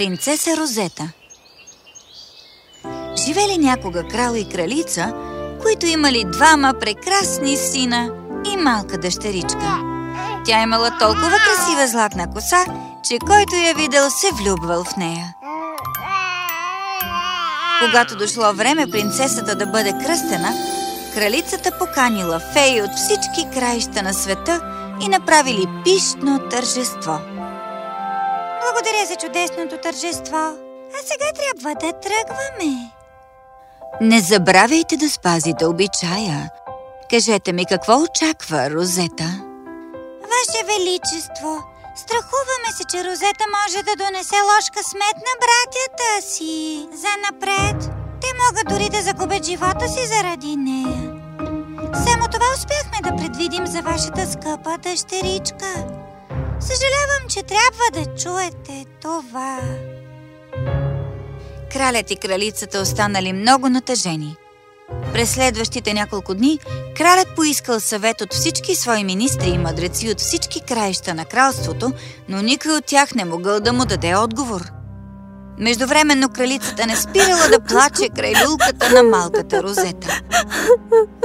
Принцеса Розета Живели някога крал и кралица, които имали двама прекрасни сина и малка дъщеричка. Тя имала толкова красива златна коса, че който я видел се влюбвал в нея. Когато дошло време принцесата да бъде кръстена, кралицата поканила феи от всички краища на света и направили пишно тържество. Благодаря за чудесното тържество. А сега трябва да тръгваме. Не забравяйте да спазите обичая. Кажете ми какво очаква Розета. Ваше Величество, страхуваме се, че Розета може да донесе ложка смет на братята си. За напред, те могат дори да загубят живота си заради нея. Само това успяхме да предвидим за вашата скъпа дъщеричка. Съжалявам, че трябва да чуете това. Кралят и кралицата останали много натъжени. През следващите няколко дни кралят поискал съвет от всички свои министри и мъдреци от всички краища на кралството, но никой от тях не могъл да му даде отговор. Междувременно кралицата не спирала да плаче край люлката на малката розета.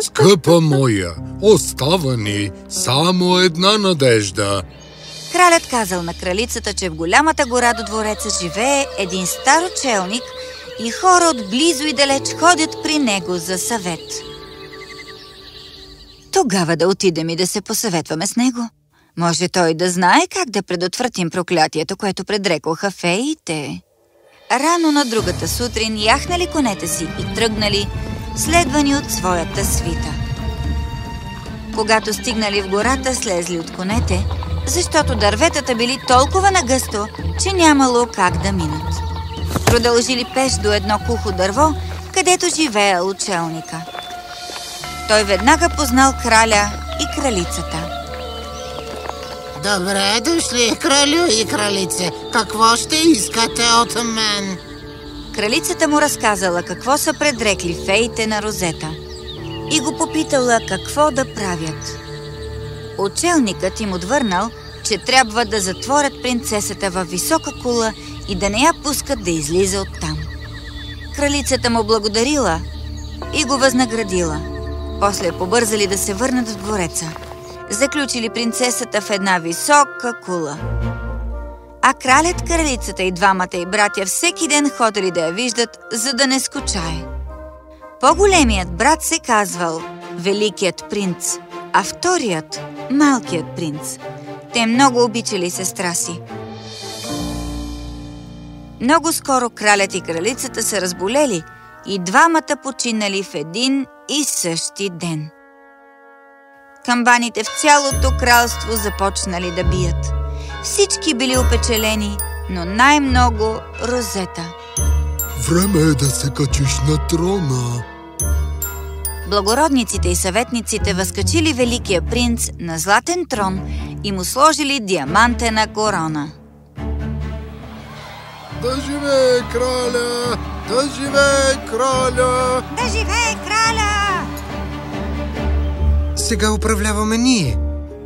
Скъпа моя, остава ни само една надежда. Кралят казал на кралицата, че в голямата гора до двореца живее един стар учелник и хора от близо и далеч ходят при него за съвет. Тогава да отидем и да се посъветваме с него. Може той да знае как да предотвратим проклятието, което предрекоха феите. Рано на другата сутрин яхнали конете си и тръгнали, следвани от своята свита. Когато стигнали в гората, слезли от конете, защото дърветата били толкова нагъсто, че нямало как да минат. Продължили пеш до едно кухо дърво, където живеел учелника. Той веднага познал краля и кралицата. Добре дошли, кралю и кралице. Какво ще искате от мен? Кралицата му разказала какво са предрекли феите на Розета и го попитала какво да правят. Учелникът им отвърнал, че трябва да затворят принцесата във висока кула и да не я пускат да излиза оттам. Кралицата му благодарила и го възнаградила. После побързали да се върнат в двореца. Заключили принцесата в една висока кула. А кралят, кралицата и двамата и братя всеки ден ходили да я виждат, за да не скучае. По-големият брат се казвал Великият принц, а вторият – Малкият принц. Те много обичали сестра си. Много скоро кралят и кралицата се разболели и двамата починали в един и същи ден. Камбаните в цялото кралство започнали да бият. Всички били опечелени, но най-много Розета. Време е да се качиш на трона. Благородниците и съветниците възкачили Великия принц на златен трон и му сложили диамантена корона. Да живее краля! Да живее краля! Да живее краля! Сега управляваме ние.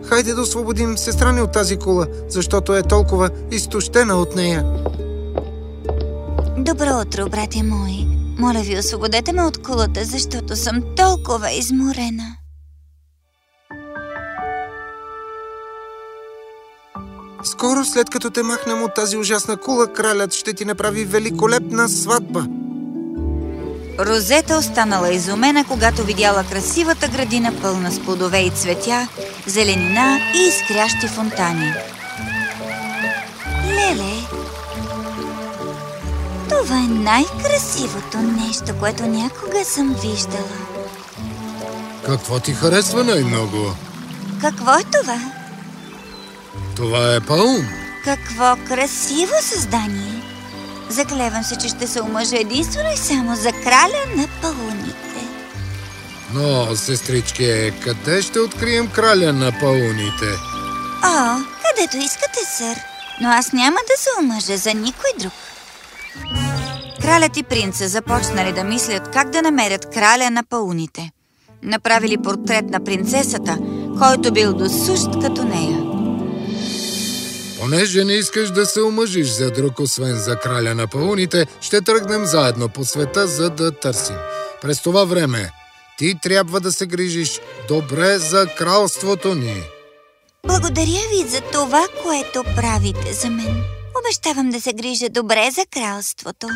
Хайде да освободим сестра ни от тази кула, защото е толкова изтощена от нея. Добро утро, братя мои. Моля ви, освободете ме от кулата, защото съм толкова изморена. Скоро след като те махнем от тази ужасна кула, кралят ще ти направи великолепна сватба. Розета останала изумена, когато видяла красивата градина пълна с плодове и цветя, зеленина и изкрящи фонтани. Леле, това е най-красивото нещо, което някога съм виждала. Какво ти харесва най-много? Какво е това? Това е паун. Какво красиво създание! Заклевам се, че ще се омъжа единствено и само за краля на пауните. Но, сестричке, къде ще открием краля на пауните? О, където искате, сър. Но аз няма да се омъжа за никой друг. Кралят и принца започнали да мислят как да намерят краля на пауните. Направили портрет на принцесата, който бил досущ като нея. Понеже не искаш да се омъжиш за друг, освен за краля на пауните, ще тръгнем заедно по света, за да търсим. През това време ти трябва да се грижиш добре за кралството ни. Благодаря ви за това, което правите за мен. Обещавам да се грижа добре за кралството.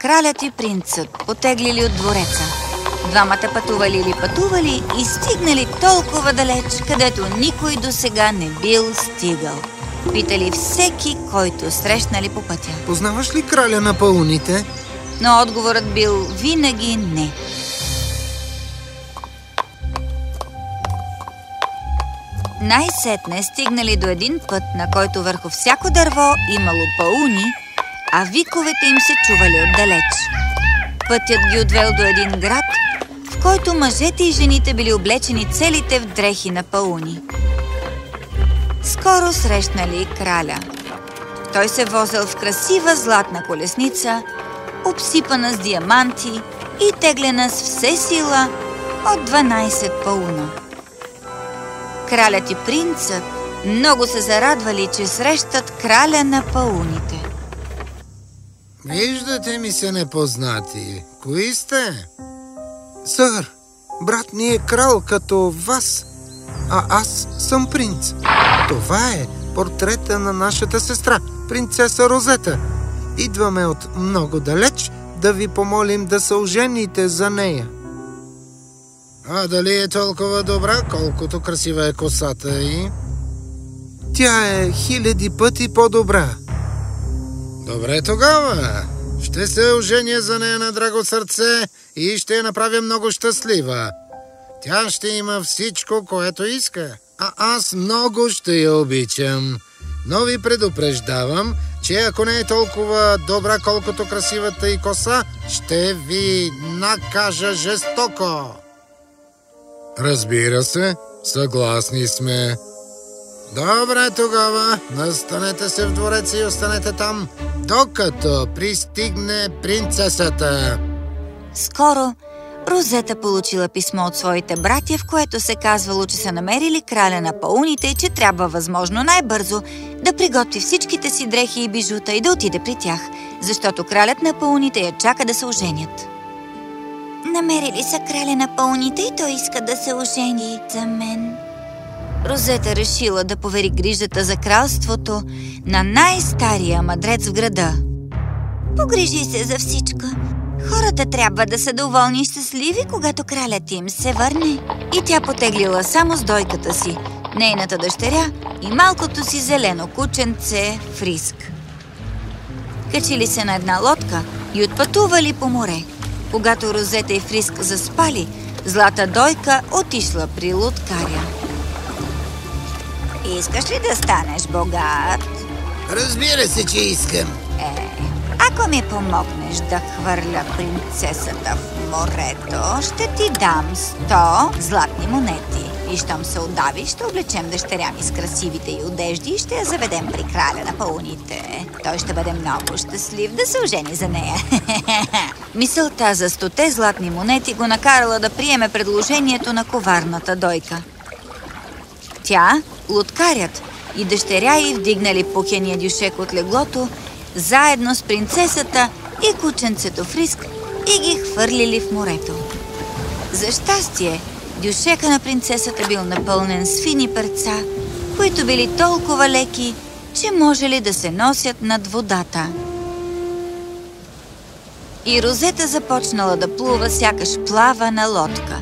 Кралят и принцът потеглили от двореца. Двамата пътували или пътували и стигнали толкова далеч, където никой до сега не бил стигал. Питали всеки, който срещнали по пътя. Познаваш ли краля на пауните? Но отговорът бил винаги не. Най-сетне стигнали до един път, на който върху всяко дърво имало пауни, а виковете им се чували отдалеч. Пътят ги отвел до един град, в който мъжете и жените били облечени целите в дрехи на пауни. Скоро срещнали краля. Той се возил в красива златна колесница, обсипана с диаманти и теглена с все сила от 12 пауна. Кралят и принцът много се зарадвали, че срещат краля на пауните. Виждате ми се непознати. Кои сте? Сър, брат ми е крал като вас, а аз съм принц. Това е портрета на нашата сестра, принцеса Розета. Идваме от много далеч да ви помолим да се ожените за нея. А дали е толкова добра, колкото красива е косата и... Тя е хиляди пъти по-добра. Добре тогава. Ще се оженя за нея на драго сърце и ще я направя много щастлива. Тя ще има всичко, което иска, а аз много ще я обичам. Но ви предупреждавам, че ако не е толкова добра, колкото красивата и коса, ще ви накажа жестоко. Разбира се, съгласни сме. Добре тогава, настанете се в двореца и останете там, докато пристигне принцесата. Скоро Розета получила писмо от своите братя, в което се казвало, че са намерили краля на пауните и че трябва възможно най-бързо да приготви всичките си дрехи и бижута и да отиде при тях, защото кралят на пауните я чака да се оженят. Намерили са краля на пауните и той иска да се ожени за мен. Розета решила да повери грижата за кралството на най-стария мадрец в града. Погрижи се за всичко. Хората трябва да са доволни и щастливи, когато кралят им се върне. И тя потеглила само с дойката си, нейната дъщеря и малкото си зелено кученце Фриск. Качили се на една лодка и отпътували по море. Когато Розета и Фриск заспали, Злата Дойка отишла при лодкаря. Искаш ли да станеш богат? Разбира се, че искам. Е, ако ми помогнеш да хвърля принцесата в морето, ще ти дам 100 златни монети. И щом се отдави, ще облечем дъщеря ми с красивите й одежди и ще я заведем при краля на пълните. Той ще бъде много щастлив да се ожени за нея. Мисълта за стоте златни монети го накарала да приеме предложението на коварната дойка. Тя, лодкарят и дъщеря й вдигнали пухения дюшек от леглото, заедно с принцесата и кученцето Фриск и ги хвърлили в морето. За щастие, дюшека на принцесата бил напълнен с фини перца, които били толкова леки, че можели да се носят над водата. И Розета започнала да плува, сякаш плава на лодка.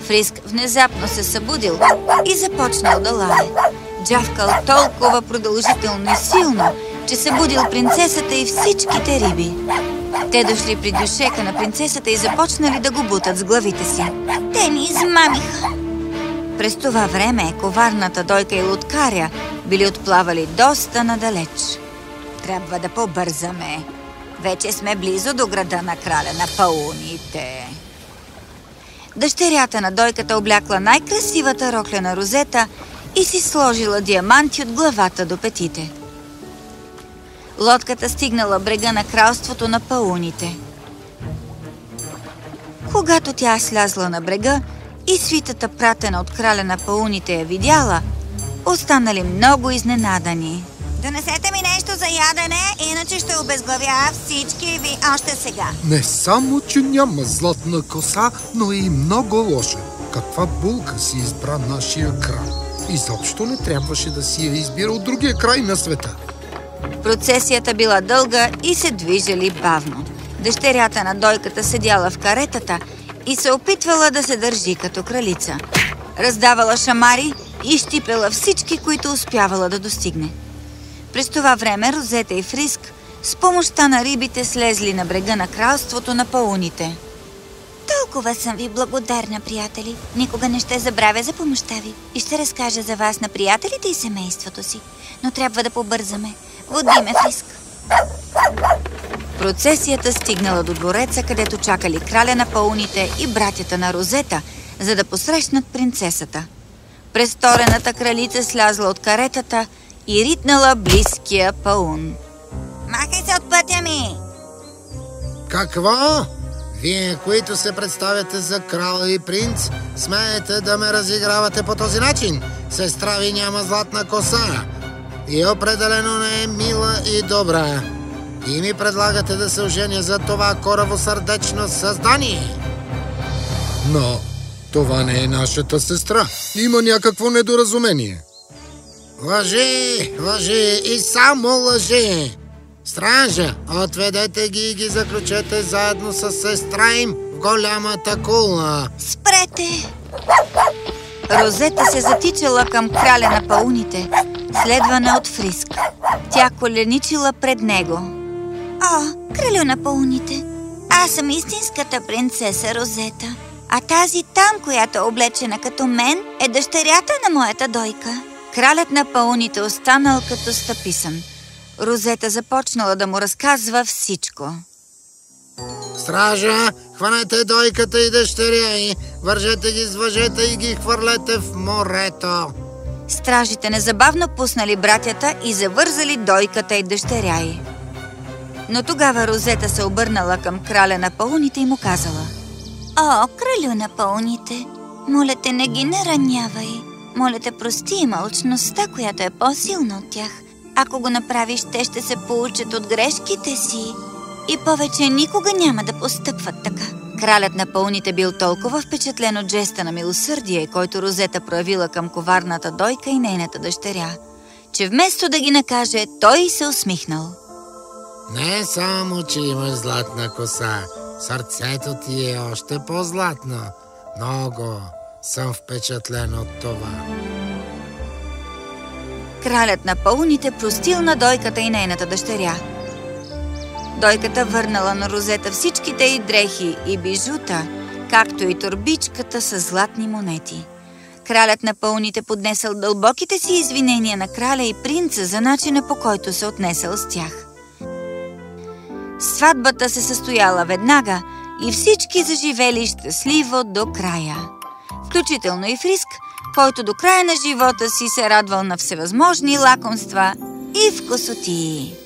Фриск внезапно се събудил и започнал да лае. Джавкал толкова продължително и силно, че събудил принцесата и всичките риби. Те дошли при дюшека на принцесата и започнали да го бутат с главите си. Те ни измамиха! През това време коварната дойка и лодкаря били отплавали доста надалеч. Трябва да побързаме. Вече сме близо до града на краля на пауните. Дъщерята на дойката облякла най-красивата рокля на розета и си сложила диаманти от главата до петите. Лодката стигнала брега на кралството на пауните. Когато тя слязла на брега и свитата пратена от краля на пауните я видяла, останали много изненадани. Донесете ми нещо за ядене, иначе ще обезглавя всички ви още сега. Не само, че няма златна коса, но и много лоша. Каква булка си избра нашия крал. Изобщо не трябваше да си я избира от другия край на света. Процесията била дълга и се движили бавно. Дъщерята на дойката седяла в каретата и се опитвала да се държи като кралица. Раздавала шамари и щипела всички, които успявала да достигне. През това време Розета и Фриск с помощта на рибите слезли на брега на кралството на пауните. Толкова съм ви благодарна, приятели. Никога не ще забравя за помощта ви и ще разкажа за вас на приятелите и семейството си. Но трябва да побързаме. Води ме, Фриск. Процесията стигнала до двореца, където чакали краля на пауните и братята на Розета, за да посрещнат принцесата. Престорената кралица слязла от каретата и ритнала близкия паун. Махай се от пътя ми! Какво? Вие, които се представяте за крал и принц, смеете да ме разигравате по този начин? Сестра ви няма златна коса и определено не е мила и добра. И ми предлагате да се оженя за това коравосърдечно създание. Но това не е нашата сестра. Има някакво недоразумение. Лъжи, лъжи и само лъжи! Стража, отведете ги и ги заключете заедно с сестра им в голямата кула. Спрете! Розета се затичала към краля на пауните, следвана от Фриск. Тя коленичила пред него. О, кралю на пауните! Аз съм истинската принцеса Розета. А тази там, която е облечена като мен, е дъщерята на моята дойка. Кралят на пауните останал като стъписан. Розета започнала да му разказва всичко. Стража, хванете дойката и дъщеря и вържете ги с въжета и ги хвърлете в морето. Стражите незабавно пуснали братята и завързали дойката и дъщеря й. Но тогава Розета се обърнала към краля на пауните и му казала О, кралю на пауните, моля те, не ги наранявай. Моля те, прости им алчността, която е по-силна от тях. Ако го направиш, те ще се получат от грешките си и повече никога няма да постъпват така. Кралят на пълните бил толкова впечатлен от жеста на милосърдие, който Розета проявила към коварната дойка и нейната дъщеря, че вместо да ги накаже, той се усмихнал. Не само, че имаш златна коса, сърцето ти е още по-златно. Много съм впечатлен от това. Кралят на пълните простил на дойката и нейната дъщеря. Дойката върнала на Розета всичките й дрехи и бижута, както и турбичката с златни монети. Кралят на пълните поднесъл дълбоките си извинения на краля и принца за начина по който се отнесъл с тях. Сватбата се състояла веднага и всички заживели щастливо до края. Включително и Фриск, който до края на живота си се радвал на всевъзможни лакомства и вкусоти.